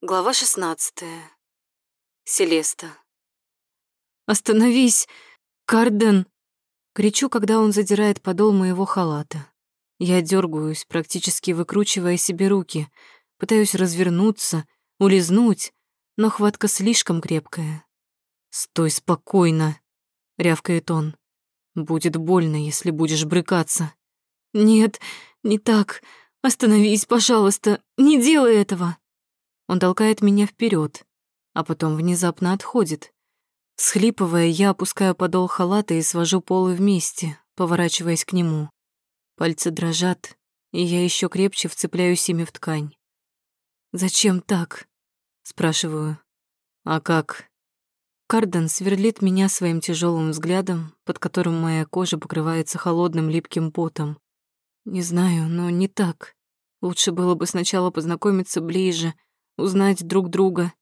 Глава 16. Селеста. «Остановись! Карден!» Кричу, когда он задирает подол моего халата. Я дергаюсь, практически выкручивая себе руки, пытаюсь развернуться, улизнуть, но хватка слишком крепкая. «Стой спокойно!» — рявкает он. «Будет больно, если будешь брыкаться». «Нет, не так. Остановись, пожалуйста. Не делай этого!» Он толкает меня вперед, а потом внезапно отходит. Схлипывая, я опускаю подол халата и свожу полы вместе, поворачиваясь к нему. Пальцы дрожат, и я еще крепче вцепляюсь ими в ткань. «Зачем так?» — спрашиваю. «А как?» Карден сверлит меня своим тяжелым взглядом, под которым моя кожа покрывается холодным липким потом. Не знаю, но не так. Лучше было бы сначала познакомиться ближе — узнать друг друга.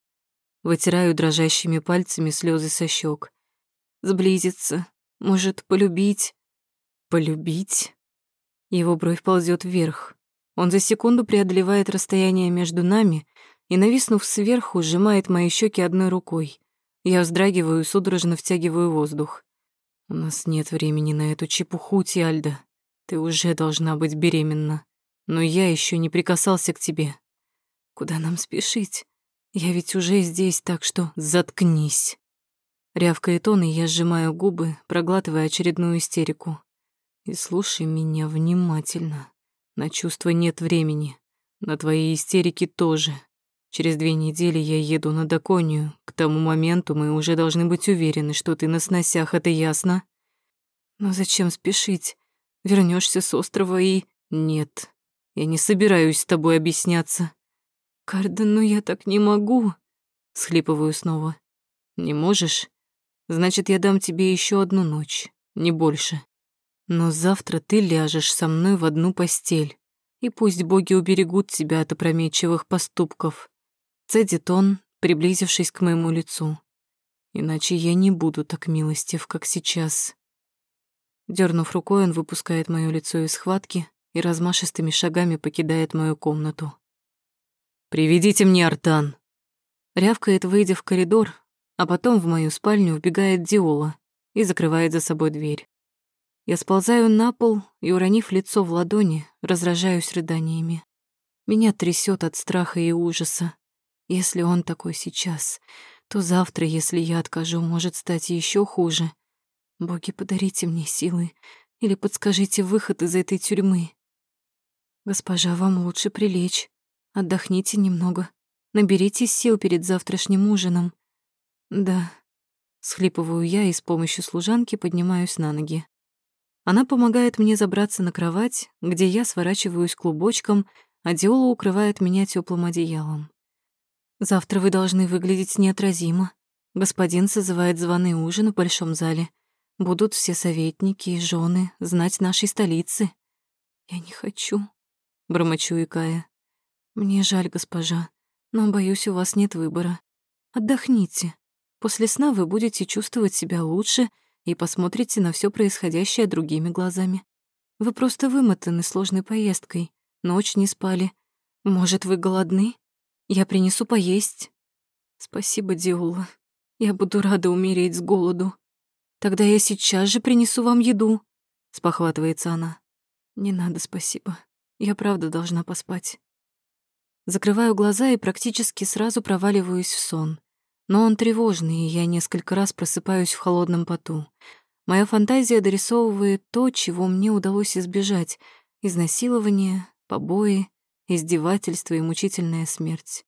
Вытираю дрожащими пальцами слезы со щек. Сблизиться, может, полюбить. Полюбить? Его бровь ползет вверх. Он за секунду преодолевает расстояние между нами и, нависнув сверху, сжимает мои щеки одной рукой. Я вздрагиваю и судорожно втягиваю воздух. У нас нет времени на эту чепуху, Тиальда. Ты уже должна быть беременна. Но я еще не прикасался к тебе. Куда нам спешить? Я ведь уже здесь, так что заткнись. Рявкает он, и я сжимаю губы, проглатывая очередную истерику. И слушай меня внимательно. На чувства нет времени. На твои истерики тоже. Через две недели я еду на Даконию. К тому моменту мы уже должны быть уверены, что ты на сносях, это ясно? Но зачем спешить? Вернешься с острова и... Нет, я не собираюсь с тобой объясняться. «Карден, ну я так не могу!» Схлипываю снова. «Не можешь? Значит, я дам тебе еще одну ночь, не больше. Но завтра ты ляжешь со мной в одну постель, и пусть боги уберегут тебя от опрометчивых поступков». Цедит он, приблизившись к моему лицу. «Иначе я не буду так милостив, как сейчас». Дернув рукой, он выпускает моё лицо из схватки и размашистыми шагами покидает мою комнату. «Приведите мне Артан!» Рявкает, выйдя в коридор, а потом в мою спальню вбегает Диола и закрывает за собой дверь. Я сползаю на пол и, уронив лицо в ладони, разражаюсь рыданиями. Меня трясет от страха и ужаса. Если он такой сейчас, то завтра, если я откажу, может стать еще хуже. Боги, подарите мне силы или подскажите выход из этой тюрьмы. Госпожа, вам лучше прилечь. Отдохните немного. Наберитесь сил перед завтрашним ужином. Да. Схлипываю я и с помощью служанки поднимаюсь на ноги. Она помогает мне забраться на кровать, где я сворачиваюсь клубочком, а Диола укрывает меня теплым одеялом. Завтра вы должны выглядеть неотразимо. Господин созывает званый ужин в большом зале. Будут все советники и жены знать нашей столицы. Я не хочу, бормочу икая. «Мне жаль, госпожа, но, боюсь, у вас нет выбора. Отдохните. После сна вы будете чувствовать себя лучше и посмотрите на все происходящее другими глазами. Вы просто вымотаны сложной поездкой, ночь не спали. Может, вы голодны? Я принесу поесть». «Спасибо, Диола. Я буду рада умереть с голоду. Тогда я сейчас же принесу вам еду», — спохватывается она. «Не надо, спасибо. Я правда должна поспать». Закрываю глаза и практически сразу проваливаюсь в сон. Но он тревожный, и я несколько раз просыпаюсь в холодном поту. Моя фантазия дорисовывает то, чего мне удалось избежать — изнасилование, побои, издевательство и мучительная смерть.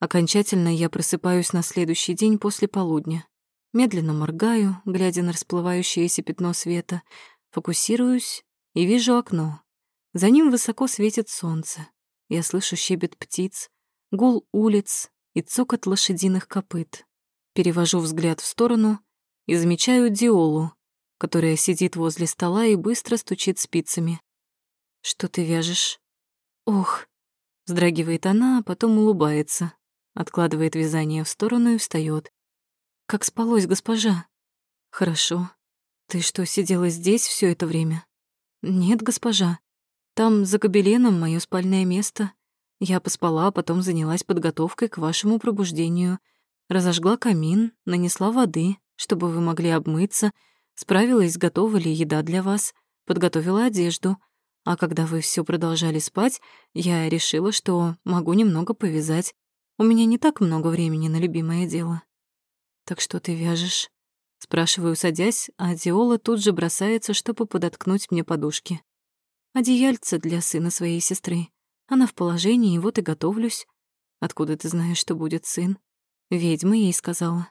Окончательно я просыпаюсь на следующий день после полудня. Медленно моргаю, глядя на расплывающееся пятно света, фокусируюсь и вижу окно. За ним высоко светит солнце. Я слышу щебет птиц, гул улиц и цокот лошадиных копыт. Перевожу взгляд в сторону и замечаю Диолу, которая сидит возле стола и быстро стучит спицами. «Что ты вяжешь?» «Ох!» — вздрагивает она, а потом улыбается, откладывает вязание в сторону и встает. «Как спалось, госпожа?» «Хорошо. Ты что, сидела здесь все это время?» «Нет, госпожа. Там, за гобеленом, мое спальное место. Я поспала, а потом занялась подготовкой к вашему пробуждению. Разожгла камин, нанесла воды, чтобы вы могли обмыться, справилась, готова ли еда для вас, подготовила одежду. А когда вы все продолжали спать, я решила, что могу немного повязать. У меня не так много времени на любимое дело. Так что ты вяжешь? Спрашиваю, садясь, а Диола тут же бросается, чтобы подоткнуть мне подушки. Одеяльце для сына своей сестры. Она в положении, вот и готовлюсь. Откуда ты знаешь, что будет сын? Ведьма ей сказала.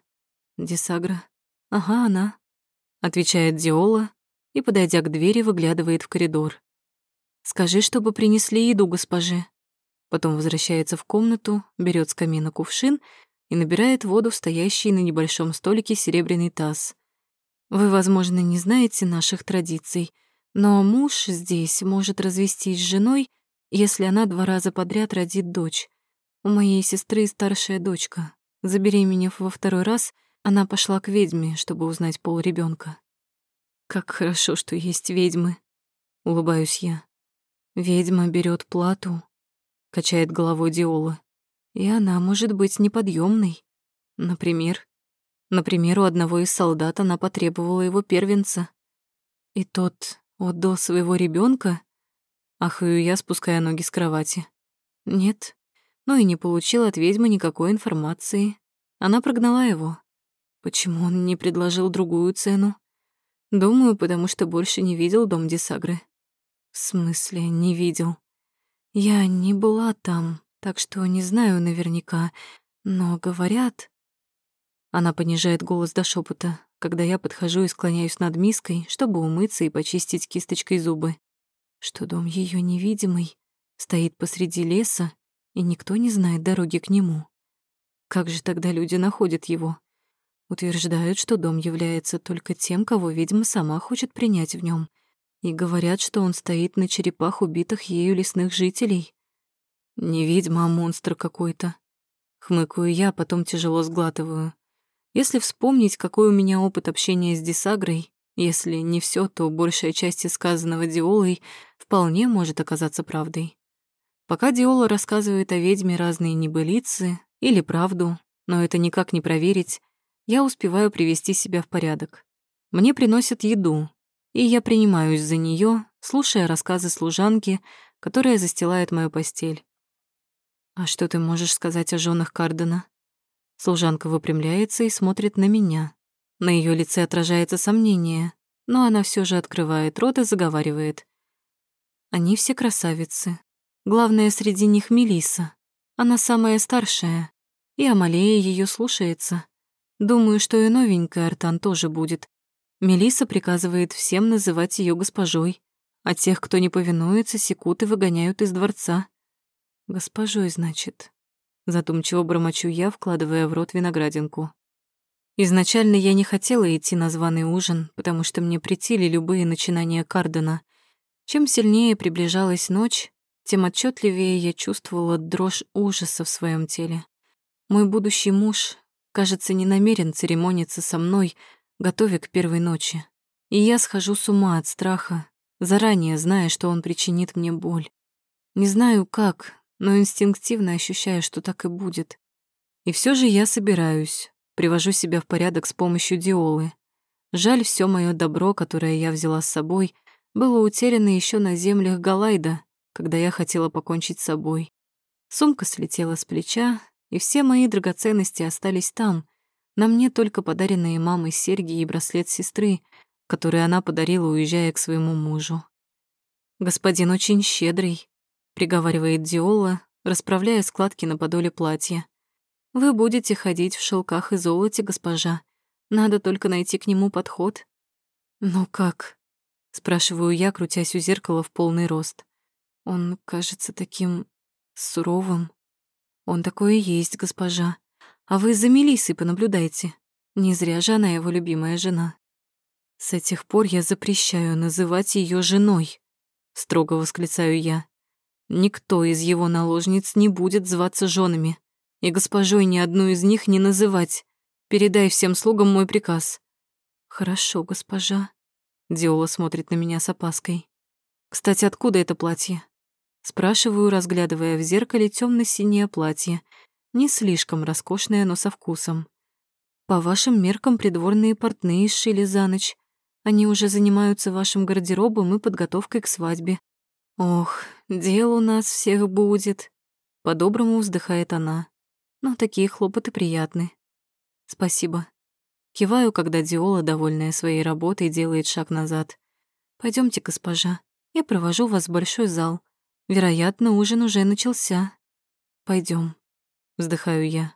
Десагра. Ага, она. Отвечает Диола и, подойдя к двери, выглядывает в коридор. Скажи, чтобы принесли еду госпоже. Потом возвращается в комнату, берет с камина кувшин и набирает воду в стоящий на небольшом столике серебряный таз. Вы, возможно, не знаете наших традиций, но муж здесь может развестись с женой, если она два раза подряд родит дочь. У моей сестры старшая дочка. Забеременев во второй раз, она пошла к ведьме, чтобы узнать пол ребенка. Как хорошо, что есть ведьмы. Улыбаюсь я. Ведьма берет плату, качает головой Диола. И она может быть неподъемной. Например, например, у одного из солдат она потребовала его первенца. И тот отдал своего ребенка. Ахаю я, спуская ноги с кровати. Нет, но и не получил от ведьмы никакой информации. Она прогнала его. Почему он не предложил другую цену? Думаю, потому что больше не видел дом Десагры. В смысле, не видел? Я не была там так что не знаю наверняка, но говорят... Она понижает голос до шепота, когда я подхожу и склоняюсь над миской, чтобы умыться и почистить кисточкой зубы. Что дом ее невидимый стоит посреди леса, и никто не знает дороги к нему. Как же тогда люди находят его? Утверждают, что дом является только тем, кого ведьма сама хочет принять в нем, и говорят, что он стоит на черепах убитых ею лесных жителей. Не ведьма, а монстр какой-то. Хмыкаю я, потом тяжело сглатываю. Если вспомнить, какой у меня опыт общения с Десагрой, если не все, то большая часть сказанного Диолой вполне может оказаться правдой. Пока Диола рассказывает о ведьме разные небылицы или правду, но это никак не проверить, я успеваю привести себя в порядок. Мне приносят еду, и я принимаюсь за нее, слушая рассказы служанки, которая застилает мою постель. «А что ты можешь сказать о женах Кардена?» Служанка выпрямляется и смотрит на меня. На ее лице отражается сомнение, но она все же открывает рот и заговаривает. «Они все красавицы. Главное среди них Мелиса. Она самая старшая, и Амалея ее слушается. Думаю, что и новенькая Артан тоже будет. Мелиса приказывает всем называть ее госпожой, а тех, кто не повинуется, секут и выгоняют из дворца. «Госпожой, значит», — задумчиво бормочу я, вкладывая в рот виноградинку. Изначально я не хотела идти на званый ужин, потому что мне претили любые начинания Кардена. Чем сильнее приближалась ночь, тем отчетливее я чувствовала дрожь ужаса в своем теле. Мой будущий муж, кажется, не намерен церемониться со мной, готовя к первой ночи. И я схожу с ума от страха, заранее зная, что он причинит мне боль. Не знаю как, но инстинктивно ощущаю, что так и будет. И все же я собираюсь, привожу себя в порядок с помощью диолы. Жаль, все мое добро, которое я взяла с собой, было утеряно еще на землях Галайда, когда я хотела покончить с собой. Сумка слетела с плеча, и все мои драгоценности остались там. На мне только подаренные мамой серьги и браслет сестры, который она подарила, уезжая к своему мужу. Господин очень щедрый, приговаривает Диола, расправляя складки на подоле платья. Вы будете ходить в шелках и золоте, госпожа. Надо только найти к нему подход. Ну как? спрашиваю я, крутясь у зеркала в полный рост. Он кажется таким суровым. Он такой и есть, госпожа. А вы за Мелиссой понаблюдайте. Не зря же она его любимая жена. С этих пор я запрещаю называть ее женой, строго восклицаю я. Никто из его наложниц не будет зваться женами, и госпожой ни одну из них не называть. Передай всем слугам мой приказ». «Хорошо, госпожа». Диола смотрит на меня с опаской. «Кстати, откуда это платье?» Спрашиваю, разглядывая в зеркале темно синее платье. Не слишком роскошное, но со вкусом. По вашим меркам придворные портные сшили за ночь. Они уже занимаются вашим гардеробом и подготовкой к свадьбе. Ох, дел у нас всех будет. По-доброму вздыхает она. Но такие хлопоты приятны. Спасибо. Киваю, когда Диола, довольная своей работой, делает шаг назад. Пойдемте, госпожа. Я провожу вас в большой зал. Вероятно, ужин уже начался. Пойдем. Вздыхаю я.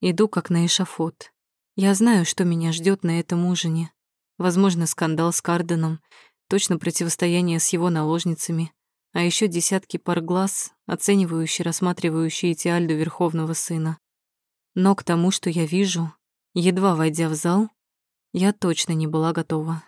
Иду как на эшафот. Я знаю, что меня ждет на этом ужине. Возможно, скандал с Карденом, точно противостояние с его наложницами, а еще десятки пар глаз, оценивающие, рассматривающие Тиальду Верховного Сына. Но к тому, что я вижу, едва войдя в зал, я точно не была готова.